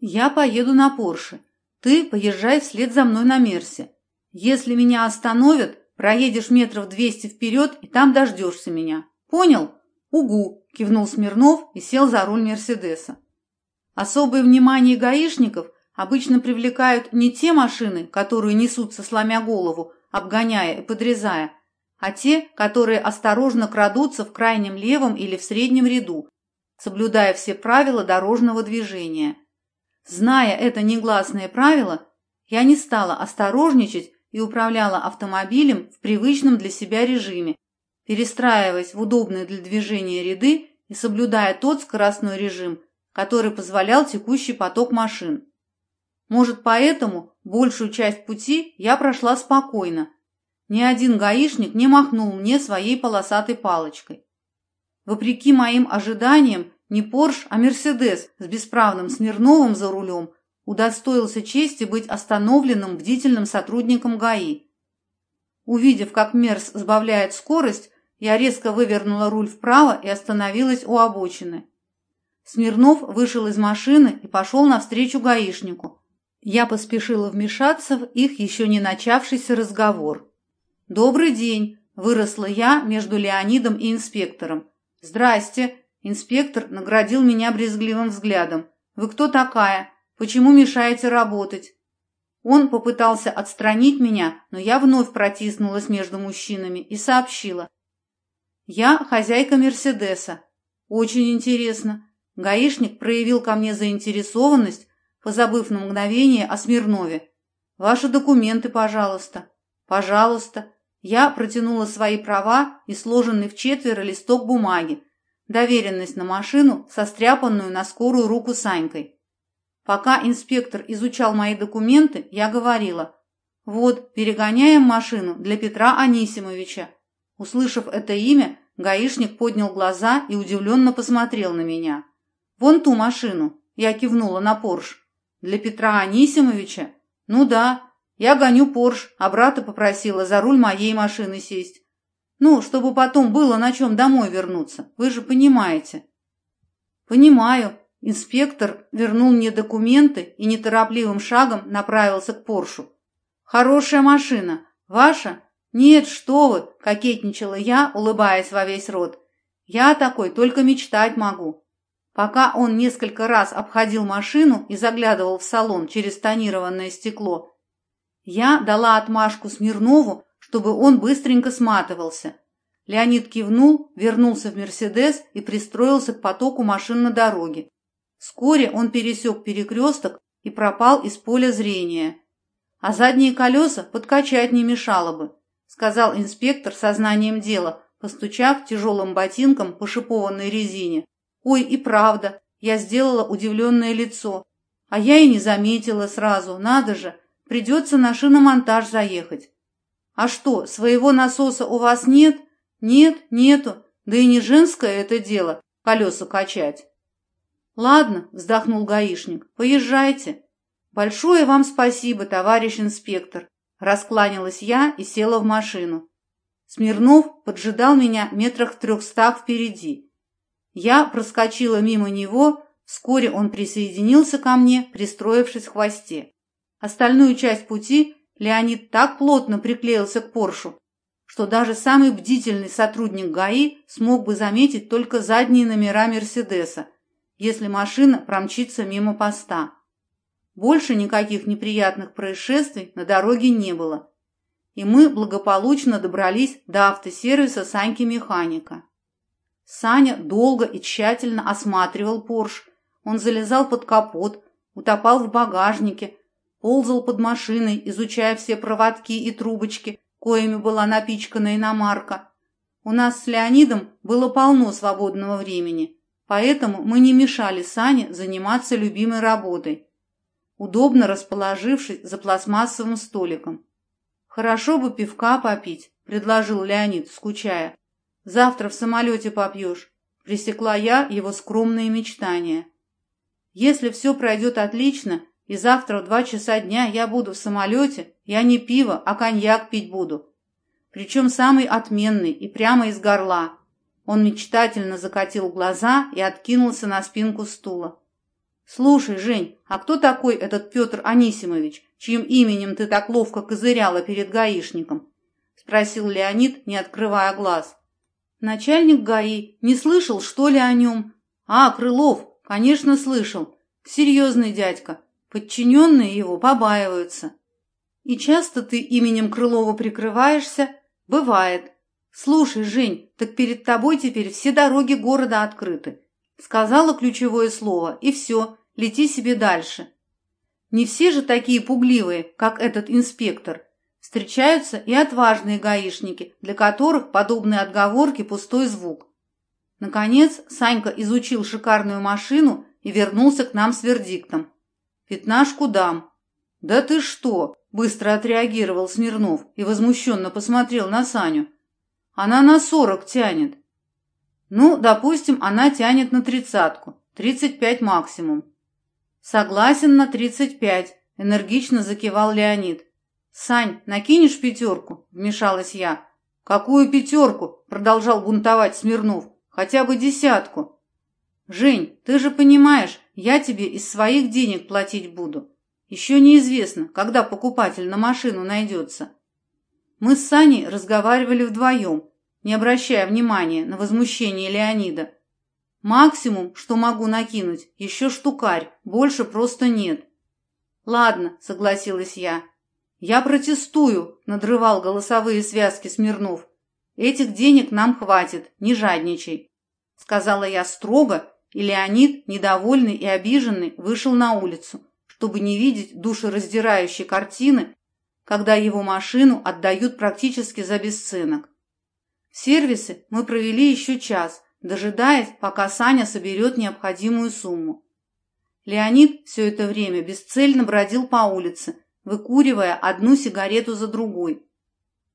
Я поеду на Порше. Ты поезжай вслед за мной на Мерсе. Если меня остановят, проедешь метров двести вперед и там дождешься меня. Понял? Угу, кивнул Смирнов и сел за руль Мерседеса. Особое внимание гаишников обычно привлекают не те машины, которые несутся сломя голову, обгоняя и подрезая, а те, которые осторожно крадутся в крайнем левом или в среднем ряду, соблюдая все правила дорожного движения. Зная это негласное правило, я не стала осторожничать и управляла автомобилем в привычном для себя режиме, перестраиваясь в удобные для движения ряды и соблюдая тот скоростной режим, который позволял текущий поток машин. Может, поэтому большую часть пути я прошла спокойно. Ни один гаишник не махнул мне своей полосатой палочкой. Вопреки моим ожиданиям, не Порш, а Мерседес с бесправным Смирновым за рулем удостоился чести быть остановленным бдительным сотрудником ГАИ. Увидев, как Мерс сбавляет скорость, я резко вывернула руль вправо и остановилась у обочины. Смирнов вышел из машины и пошел навстречу гаишнику, я поспешила вмешаться в их еще не начавшийся разговор. «Добрый день!» – выросла я между Леонидом и инспектором. «Здрасте!» – инспектор наградил меня брезгливым взглядом. «Вы кто такая? Почему мешаете работать?» Он попытался отстранить меня, но я вновь протиснулась между мужчинами и сообщила. «Я хозяйка Мерседеса. Очень интересно». Гаишник проявил ко мне заинтересованность, позабыв на мгновение о Смирнове. «Ваши документы, пожалуйста». «Пожалуйста». Я протянула свои права и сложенный в четверо листок бумаги, доверенность на машину, состряпанную на скорую руку Санькой. Пока инспектор изучал мои документы, я говорила, «Вот, перегоняем машину для Петра Анисимовича». Услышав это имя, гаишник поднял глаза и удивленно посмотрел на меня. «Вон ту машину», – я кивнула на Порш. Для Петра Анисимовича? Ну да, я гоню Порш, а брата попросила за руль моей машины сесть. Ну, чтобы потом было на чем домой вернуться, вы же понимаете. Понимаю. Инспектор вернул мне документы и неторопливым шагом направился к Поршу. Хорошая машина. Ваша? Нет, что вы, кокетничала я, улыбаясь во весь рот. Я такой только мечтать могу. Пока он несколько раз обходил машину и заглядывал в салон через тонированное стекло, я дала отмашку Смирнову, чтобы он быстренько сматывался. Леонид кивнул, вернулся в «Мерседес» и пристроился к потоку машин на дороге. Вскоре он пересек перекресток и пропал из поля зрения. А задние колеса подкачать не мешало бы, сказал инспектор сознанием дела, постучав тяжелым ботинком по шипованной резине. Ой, и правда, я сделала удивленное лицо. А я и не заметила сразу, надо же, придется на шиномонтаж заехать. А что, своего насоса у вас нет? Нет, нету, да и не женское это дело, колеса качать. Ладно, вздохнул гаишник, поезжайте. Большое вам спасибо, товарищ инспектор. Раскланялась я и села в машину. Смирнов поджидал меня метрах в трехстах впереди. Я проскочила мимо него, вскоре он присоединился ко мне, пристроившись в хвосте. Остальную часть пути Леонид так плотно приклеился к Поршу, что даже самый бдительный сотрудник ГАИ смог бы заметить только задние номера Мерседеса, если машина промчится мимо поста. Больше никаких неприятных происшествий на дороге не было, и мы благополучно добрались до автосервиса Саньки-механика. Саня долго и тщательно осматривал Порш. Он залезал под капот, утопал в багажнике, ползал под машиной, изучая все проводки и трубочки, коими была напичкана иномарка. У нас с Леонидом было полно свободного времени, поэтому мы не мешали Сане заниматься любимой работой, удобно расположившись за пластмассовым столиком. «Хорошо бы пивка попить», — предложил Леонид, скучая. Завтра в самолете попьешь. Пресекла я его скромные мечтания. Если все пройдет отлично, и завтра в два часа дня я буду в самолете, я не пиво, а коньяк пить буду. Причем самый отменный и прямо из горла. Он мечтательно закатил глаза и откинулся на спинку стула. «Слушай, Жень, а кто такой этот Петр Анисимович, чьим именем ты так ловко козыряла перед гаишником?» — спросил Леонид, не открывая глаз. Начальник ГАИ не слышал, что ли, о нем? А, Крылов, конечно, слышал. Серьезный дядька. Подчиненные его побаиваются. И часто ты именем Крылова прикрываешься? Бывает. Слушай, Жень, так перед тобой теперь все дороги города открыты. Сказала ключевое слово, и все, лети себе дальше. Не все же такие пугливые, как этот инспектор. Встречаются и отважные гаишники, для которых подобные отговорки – пустой звук. Наконец, Санька изучил шикарную машину и вернулся к нам с вердиктом. «Пятнашку дам». «Да ты что?» – быстро отреагировал Смирнов и возмущенно посмотрел на Саню. «Она на сорок тянет». «Ну, допустим, она тянет на тридцатку, тридцать пять максимум». «Согласен на тридцать пять», – энергично закивал Леонид. «Сань, накинешь пятерку?» – вмешалась я. «Какую пятерку?» – продолжал бунтовать Смирнов. «Хотя бы десятку». «Жень, ты же понимаешь, я тебе из своих денег платить буду. Еще неизвестно, когда покупатель на машину найдется». Мы с Саней разговаривали вдвоем, не обращая внимания на возмущение Леонида. Максимум, что могу накинуть, еще штукарь, больше просто нет. Ладно, согласилась я. Я протестую, надрывал голосовые связки Смирнов. Этих денег нам хватит, не жадничай. Сказала я строго, и Леонид, недовольный и обиженный, вышел на улицу, чтобы не видеть душераздирающей картины, когда его машину отдают практически за бесценок. В сервисе мы провели еще час, дожидаясь, пока Саня соберет необходимую сумму. Леонид все это время бесцельно бродил по улице, выкуривая одну сигарету за другой.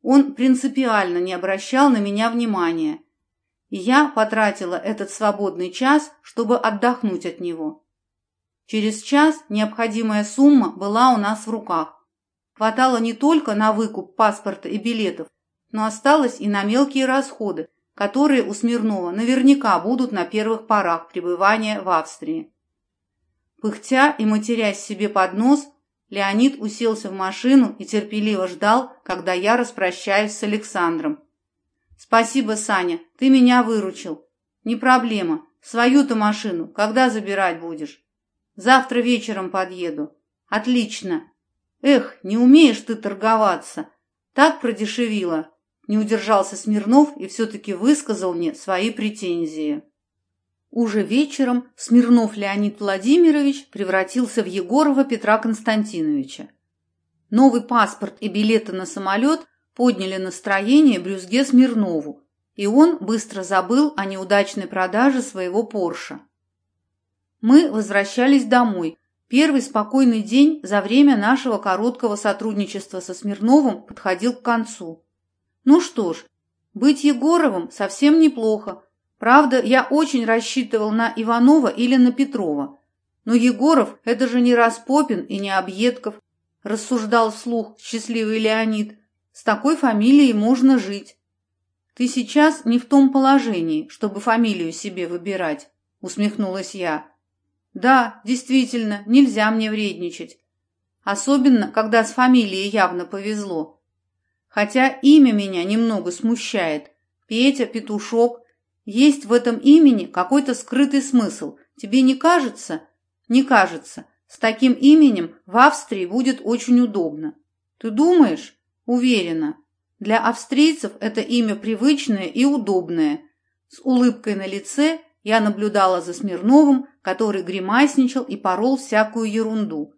Он принципиально не обращал на меня внимания, и я потратила этот свободный час, чтобы отдохнуть от него. Через час необходимая сумма была у нас в руках. Хватало не только на выкуп паспорта и билетов, но осталось и на мелкие расходы, которые у Смирнова наверняка будут на первых порах пребывания в Австрии. Пыхтя и матерясь себе под нос, Леонид уселся в машину и терпеливо ждал, когда я распрощаюсь с Александром. «Спасибо, Саня, ты меня выручил. Не проблема. Свою-то машину когда забирать будешь?» «Завтра вечером подъеду». «Отлично. Эх, не умеешь ты торговаться. Так продешевило». Не удержался Смирнов и все-таки высказал мне свои претензии. Уже вечером Смирнов Леонид Владимирович превратился в Егорова Петра Константиновича. Новый паспорт и билеты на самолет подняли настроение Брюзге Смирнову, и он быстро забыл о неудачной продаже своего Порша. Мы возвращались домой. Первый спокойный день за время нашего короткого сотрудничества со Смирновым подходил к концу. Ну что ж, быть Егоровым совсем неплохо. Правда, я очень рассчитывал на Иванова или на Петрова. Но Егоров – это же не Распопин и не Объедков, рассуждал вслух счастливый Леонид. С такой фамилией можно жить. Ты сейчас не в том положении, чтобы фамилию себе выбирать, усмехнулась я. Да, действительно, нельзя мне вредничать. Особенно, когда с фамилией явно повезло. Хотя имя меня немного смущает. Петя, Петушок. Есть в этом имени какой-то скрытый смысл. Тебе не кажется? Не кажется. С таким именем в Австрии будет очень удобно. Ты думаешь? Уверена. Для австрийцев это имя привычное и удобное. С улыбкой на лице я наблюдала за Смирновым, который гримасничал и порол всякую ерунду.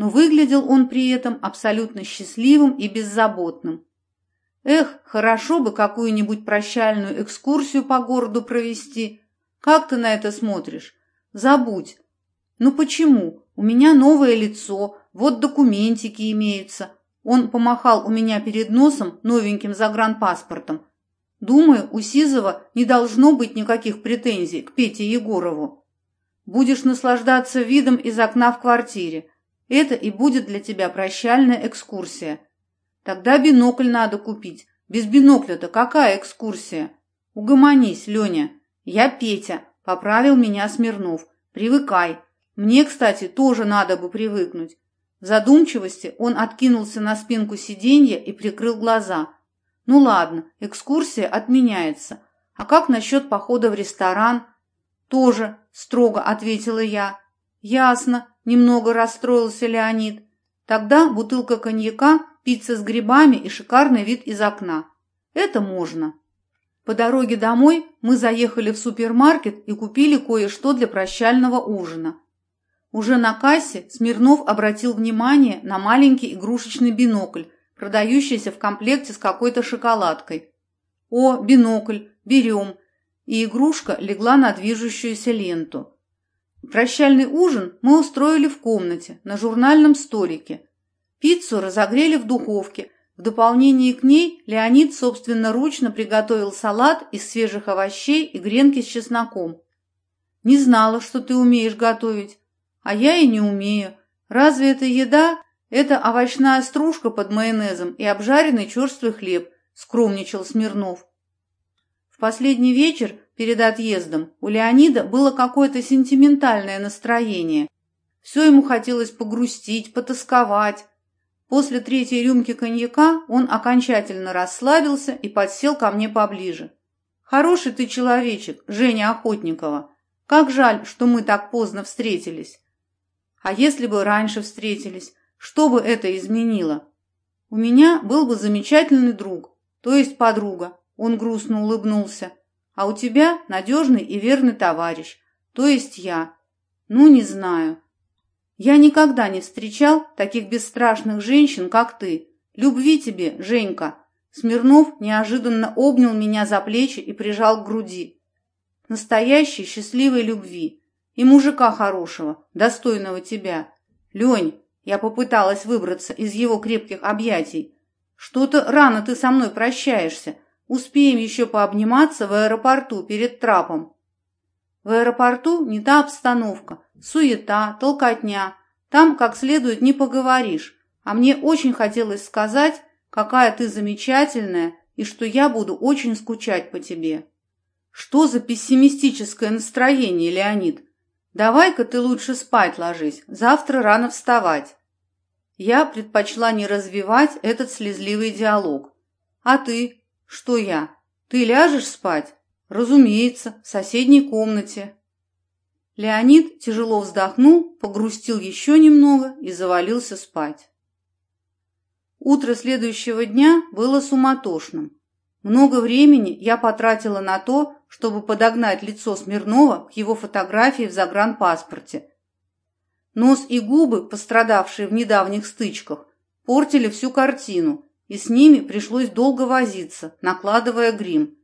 Но выглядел он при этом абсолютно счастливым и беззаботным. Эх, хорошо бы какую-нибудь прощальную экскурсию по городу провести. Как ты на это смотришь? Забудь. Ну почему? У меня новое лицо, вот документики имеются, он помахал у меня перед носом новеньким загранпаспортом. Думаю, у Сизова не должно быть никаких претензий к Пете Егорову. Будешь наслаждаться видом из окна в квартире. Это и будет для тебя прощальная экскурсия. Тогда бинокль надо купить. Без бинокля-то какая экскурсия? Угомонись, Леня. Я Петя, поправил меня Смирнов. Привыкай. Мне, кстати, тоже надо бы привыкнуть. В задумчивости он откинулся на спинку сиденья и прикрыл глаза. «Ну ладно, экскурсия отменяется. А как насчет похода в ресторан?» «Тоже», — строго ответила я. Ясно, немного расстроился Леонид. Тогда бутылка коньяка, пицца с грибами и шикарный вид из окна. Это можно. По дороге домой мы заехали в супермаркет и купили кое-что для прощального ужина. Уже на кассе Смирнов обратил внимание на маленький игрушечный бинокль, продающийся в комплекте с какой-то шоколадкой. «О, бинокль, берем!» И игрушка легла на движущуюся ленту. Прощальный ужин мы устроили в комнате, на журнальном столике. Пиццу разогрели в духовке. В дополнение к ней Леонид собственноручно приготовил салат из свежих овощей и гренки с чесноком. «Не знала, что ты умеешь готовить», а я и не умею. Разве это еда? Это овощная стружка под майонезом и обжаренный черствый хлеб, скромничал Смирнов. В последний вечер перед отъездом у Леонида было какое-то сентиментальное настроение. Все ему хотелось погрустить, потасковать. После третьей рюмки коньяка он окончательно расслабился и подсел ко мне поближе. «Хороший ты человечек, Женя Охотникова. Как жаль, что мы так поздно встретились. А если бы раньше встретились, что бы это изменило? У меня был бы замечательный друг, то есть подруга. Он грустно улыбнулся. А у тебя надежный и верный товарищ, то есть я. Ну, не знаю. Я никогда не встречал таких бесстрашных женщин, как ты. Любви тебе, Женька. Смирнов неожиданно обнял меня за плечи и прижал к груди. Настоящей счастливой любви. И мужика хорошего, достойного тебя. Лень, я попыталась выбраться из его крепких объятий. Что-то рано ты со мной прощаешься. Успеем еще пообниматься в аэропорту перед трапом. В аэропорту не та обстановка. Суета, толкотня. Там как следует не поговоришь. А мне очень хотелось сказать, какая ты замечательная и что я буду очень скучать по тебе. Что за пессимистическое настроение, Леонид? Давай-ка ты лучше спать ложись, завтра рано вставать. Я предпочла не развивать этот слезливый диалог. А ты? Что я? Ты ляжешь спать? Разумеется, в соседней комнате. Леонид тяжело вздохнул, погрустил еще немного и завалился спать. Утро следующего дня было суматошным. Много времени я потратила на то, чтобы подогнать лицо Смирнова к его фотографии в загранпаспорте. Нос и губы, пострадавшие в недавних стычках, портили всю картину, и с ними пришлось долго возиться, накладывая грим.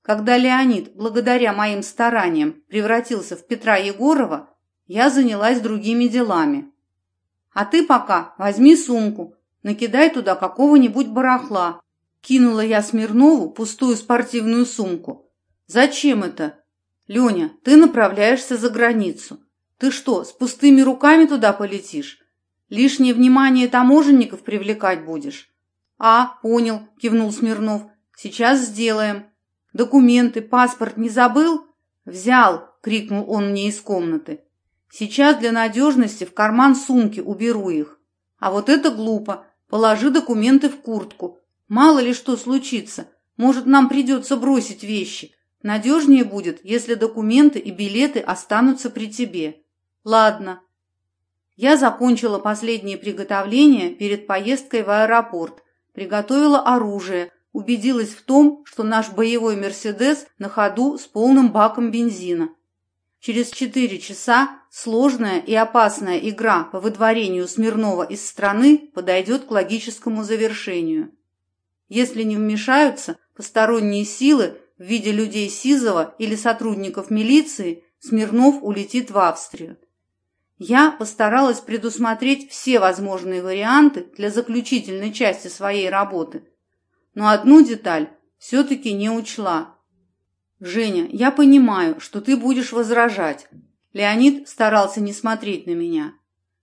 Когда Леонид, благодаря моим стараниям, превратился в Петра Егорова, я занялась другими делами. А ты пока возьми сумку, накидай туда какого-нибудь барахла. Кинула я Смирнову пустую спортивную сумку. Зачем это? Леня, ты направляешься за границу. Ты что, с пустыми руками туда полетишь? Лишнее внимание таможенников привлекать будешь? А, понял, кивнул Смирнов. Сейчас сделаем. Документы, паспорт не забыл? Взял, крикнул он мне из комнаты. Сейчас для надежности в карман сумки уберу их. А вот это глупо. Положи документы в куртку. Мало ли что случится. Может, нам придется бросить вещи. Надежнее будет, если документы и билеты останутся при тебе. Ладно. Я закончила последние приготовления перед поездкой в аэропорт, приготовила оружие, убедилась в том, что наш боевой «Мерседес» на ходу с полным баком бензина. Через четыре часа сложная и опасная игра по выдворению Смирнова из страны подойдет к логическому завершению. Если не вмешаются посторонние силы, в виде людей Сизова или сотрудников милиции Смирнов улетит в Австрию. Я постаралась предусмотреть все возможные варианты для заключительной части своей работы, но одну деталь все-таки не учла. «Женя, я понимаю, что ты будешь возражать». Леонид старался не смотреть на меня.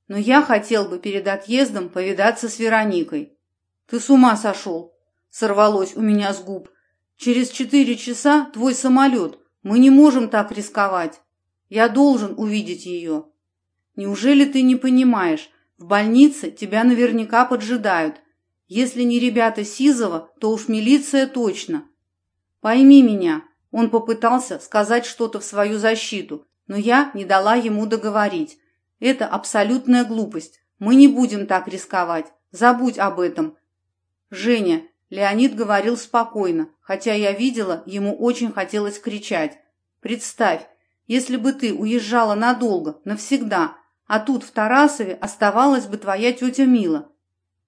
«Но я хотел бы перед отъездом повидаться с Вероникой». «Ты с ума сошел?» — сорвалось у меня с губ. Через четыре часа твой самолет. Мы не можем так рисковать. Я должен увидеть ее. Неужели ты не понимаешь? В больнице тебя наверняка поджидают. Если не ребята Сизова, то уж милиция точно. Пойми меня. Он попытался сказать что-то в свою защиту, но я не дала ему договорить. Это абсолютная глупость. Мы не будем так рисковать. Забудь об этом. Женя, Леонид говорил спокойно, хотя я видела, ему очень хотелось кричать. Представь, если бы ты уезжала надолго, навсегда, а тут в Тарасове оставалась бы твоя тетя Мила.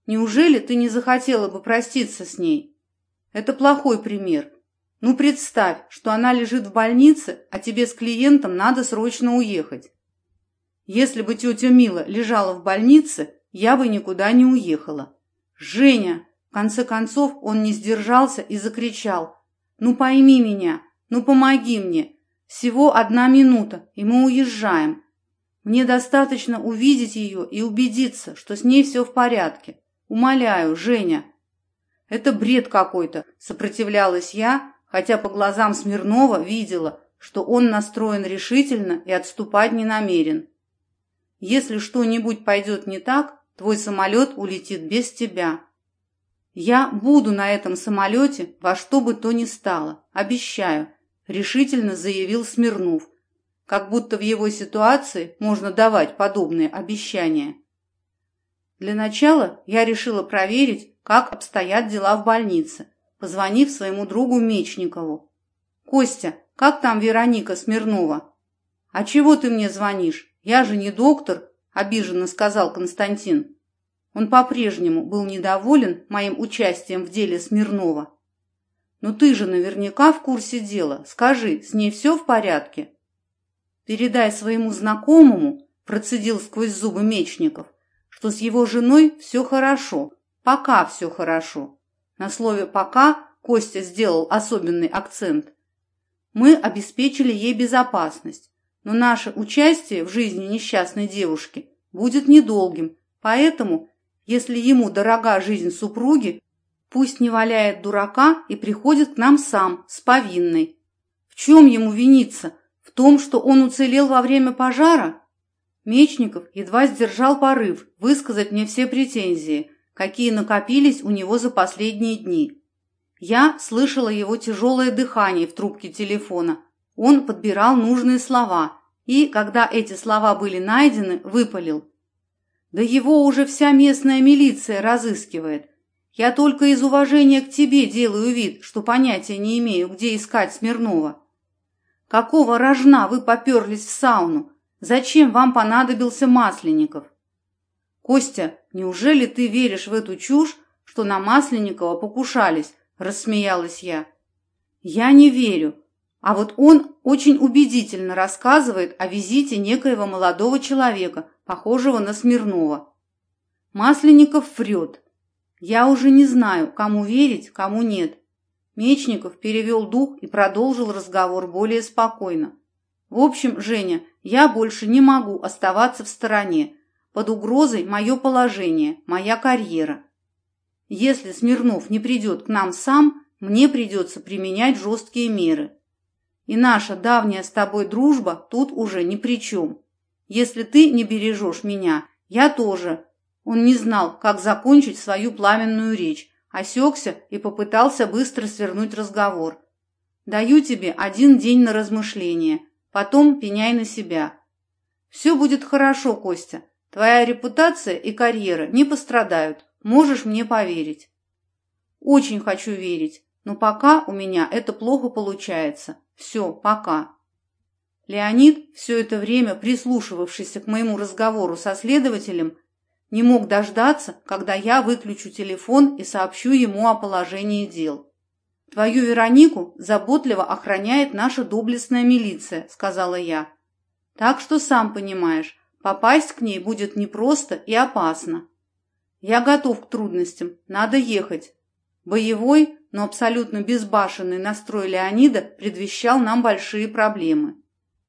Неужели ты не захотела бы проститься с ней? Это плохой пример. Ну, представь, что она лежит в больнице, а тебе с клиентом надо срочно уехать. Если бы тетя Мила лежала в больнице, я бы никуда не уехала. Женя, в конце концов, он не сдержался и закричал. Ну, пойми меня, ну, помоги мне. Всего одна минута, и мы уезжаем. Мне достаточно увидеть ее и убедиться, что с ней все в порядке. Умоляю, Женя. Это бред какой-то, сопротивлялась я, хотя по глазам Смирнова видела, что он настроен решительно и отступать не намерен. Если что-нибудь пойдет не так, твой самолет улетит без тебя. Я буду на этом самолете во что бы то ни стало, обещаю, решительно заявил Смирнов, как будто в его ситуации можно давать подобные обещания. Для начала я решила проверить, как обстоят дела в больнице, позвонив своему другу Мечникову. «Костя, как там Вероника Смирнова?» «А чего ты мне звонишь? Я же не доктор», – обиженно сказал Константин. Он по-прежнему был недоволен моим участием в деле Смирнова. «Но ты же наверняка в курсе дела. Скажи, с ней все в порядке?» «Передай своему знакомому», – процедил сквозь зубы Мечников, «что с его женой все хорошо, пока все хорошо. На слове «пока» Костя сделал особенный акцент. Мы обеспечили ей безопасность, но наше участие в жизни несчастной девушки будет недолгим, поэтому, если ему дорога жизнь супруги, пусть не валяет дурака и приходит к нам сам, с повинной. В чем ему виниться? В том, что он уцелел во время пожара? Мечников едва сдержал порыв высказать мне все претензии, какие накопились у него за последние дни. Я слышала его тяжелое дыхание в трубке телефона. Он подбирал нужные слова и, когда эти слова были найдены, выпалил. «Да его уже вся местная милиция разыскивает. Я только из уважения к тебе делаю вид, что понятия не имею, где искать Смирнова. Какого рожна вы поперлись в сауну? Зачем вам понадобился Масленников? Костя, неужели ты веришь в эту чушь, что на Масленникова покушались? Рассмеялась я. Я не верю. А вот он очень убедительно рассказывает о визите некоего молодого человека, похожего на Смирнова. Масленников врет. Я уже не знаю, кому верить, кому нет. Мечников перевел дух и продолжил разговор более спокойно. В общем, Женя, я больше не могу оставаться в стороне. Под угрозой мое положение, моя карьера. Если Смирнов не придет к нам сам, мне придется применять жесткие меры. И наша давняя с тобой дружба тут уже ни при чем. Если ты не бережешь меня, я тоже. Он не знал, как закончить свою пламенную речь, осекся и попытался быстро свернуть разговор. «Даю тебе один день на размышление, потом пеняй на себя». «Все будет хорошо, Костя. Твоя репутация и карьера не пострадают. Можешь мне поверить». «Очень хочу верить, но пока у меня это плохо получается. Все, пока». Леонид, все это время прислушивавшийся к моему разговору со следователем, не мог дождаться, когда я выключу телефон и сообщу ему о положении дел. «Твою Веронику заботливо охраняет наша доблестная милиция», — сказала я. «Так что, сам понимаешь, попасть к ней будет непросто и опасно. Я готов к трудностям, надо ехать». Боевой, но абсолютно безбашенный настрой Леонида предвещал нам большие проблемы.